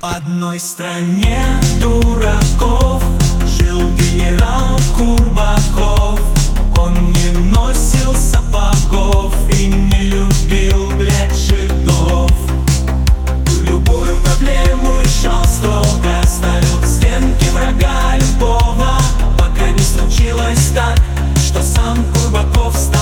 одной стране дураков Жил генерал Курбаков. Он не носил сапогов И не любил блядь, Любую проблему решал строго Ставил к стенке врага любого. Пока не случилось так Что сам Курбаков стал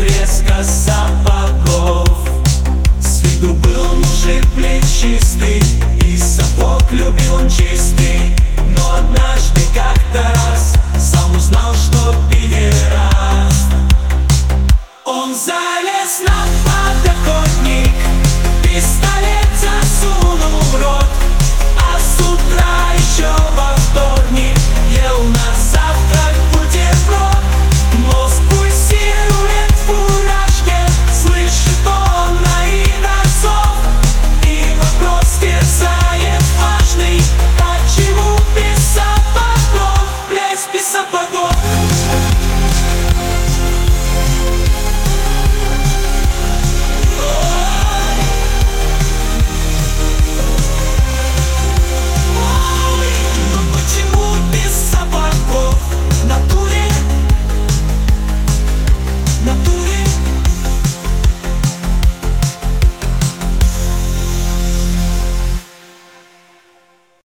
треска сапогов. С виду был мужик плечистый И сапог любил он чистый. Но однажды как-то раз Сам узнал, что раз Он залез на подоконник Пистолет засунул в